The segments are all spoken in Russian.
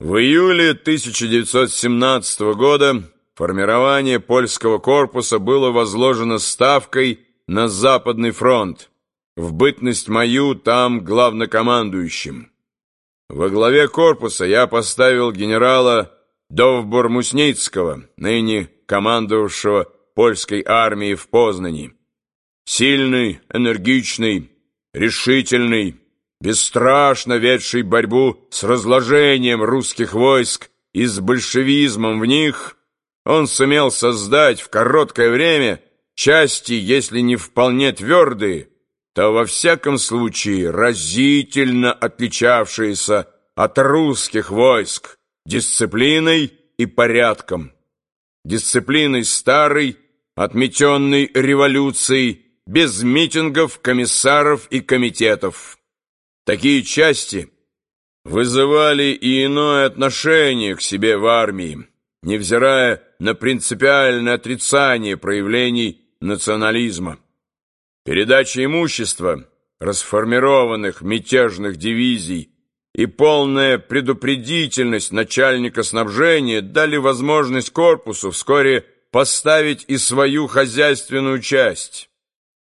В июле 1917 года формирование польского корпуса было возложено ставкой на Западный фронт, в бытность мою там главнокомандующим. Во главе корпуса я поставил генерала Довбор-Мусницкого, ныне командовавшего польской армией в Познани. Сильный, энергичный, решительный, бесстрашно ведший борьбу с разложением русских войск и с большевизмом в них, он сумел создать в короткое время части, если не вполне твердые, то во всяком случае разительно отличавшиеся от русских войск дисциплиной и порядком. Дисциплиной старой, отметенной революцией, без митингов, комиссаров и комитетов. Такие части вызывали и иное отношение к себе в армии, невзирая на принципиальное отрицание проявлений национализма. Передача имущества расформированных мятежных дивизий и полная предупредительность начальника снабжения дали возможность корпусу вскоре поставить и свою хозяйственную часть.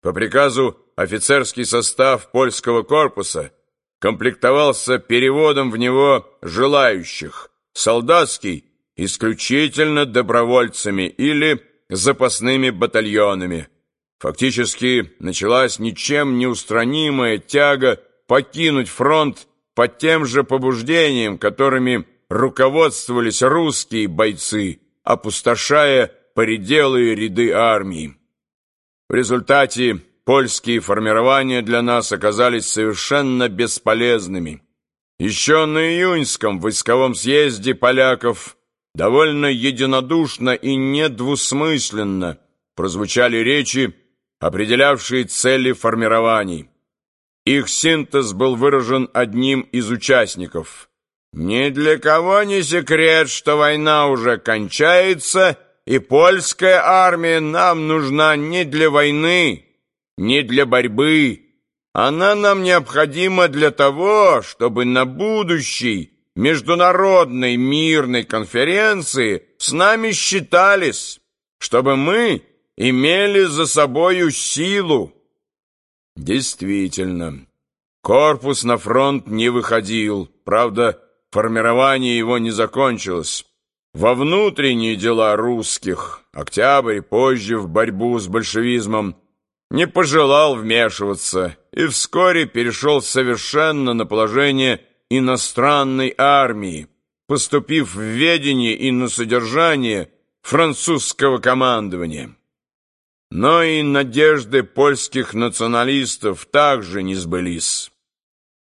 По приказу офицерский состав польского корпуса – комплектовался переводом в него желающих, солдатский исключительно добровольцами или запасными батальонами. Фактически началась ничем не устранимая тяга покинуть фронт под тем же побуждением, которыми руководствовались русские бойцы, опустошая поределые ряды армии. В результате польские формирования для нас оказались совершенно бесполезными. Еще на июньском войсковом съезде поляков довольно единодушно и недвусмысленно прозвучали речи, определявшие цели формирований. Их синтез был выражен одним из участников. «Ни для кого не секрет, что война уже кончается, и польская армия нам нужна не для войны, не для борьбы. Она нам необходима для того, чтобы на будущей международной мирной конференции с нами считались, чтобы мы имели за собою силу. Действительно, корпус на фронт не выходил, правда, формирование его не закончилось. Во внутренние дела русских Октябрь позже в борьбу с большевизмом не пожелал вмешиваться и вскоре перешел совершенно на положение иностранной армии, поступив в ведение и на содержание французского командования. Но и надежды польских националистов также не сбылись.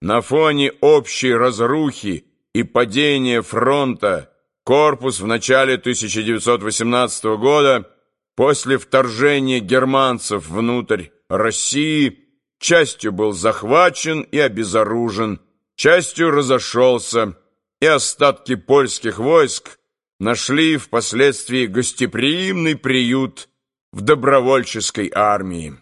На фоне общей разрухи и падения фронта корпус в начале 1918 года После вторжения германцев внутрь России частью был захвачен и обезоружен, частью разошелся, и остатки польских войск нашли впоследствии гостеприимный приют в добровольческой армии.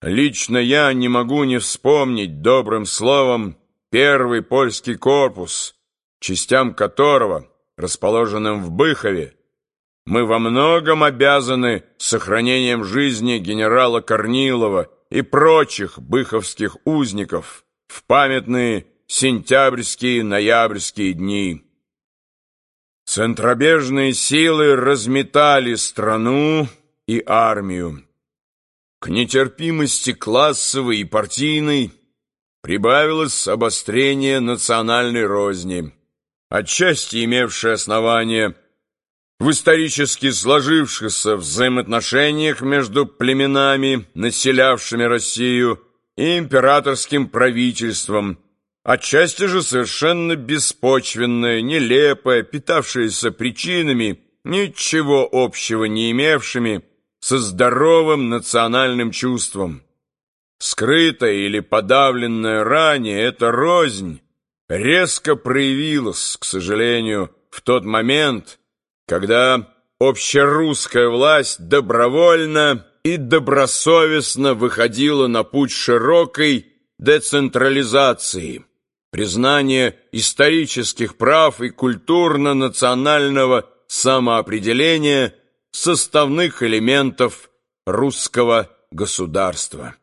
Лично я не могу не вспомнить добрым словом первый польский корпус, частям которого, расположенным в Быхове, мы во многом обязаны сохранением жизни генерала Корнилова и прочих быховских узников в памятные сентябрьские ноябрьские дни. Центробежные силы разметали страну и армию. К нетерпимости классовой и партийной прибавилось обострение национальной розни, отчасти имевшее основание – в исторически сложившихся взаимоотношениях между племенами, населявшими Россию, и императорским правительством, отчасти же совершенно беспочвенное, нелепое, питавшееся причинами, ничего общего не имевшими со здоровым национальным чувством. Скрытая или подавленная ранее эта рознь резко проявилась, к сожалению, в тот момент, когда общерусская власть добровольно и добросовестно выходила на путь широкой децентрализации, признания исторических прав и культурно-национального самоопределения составных элементов русского государства.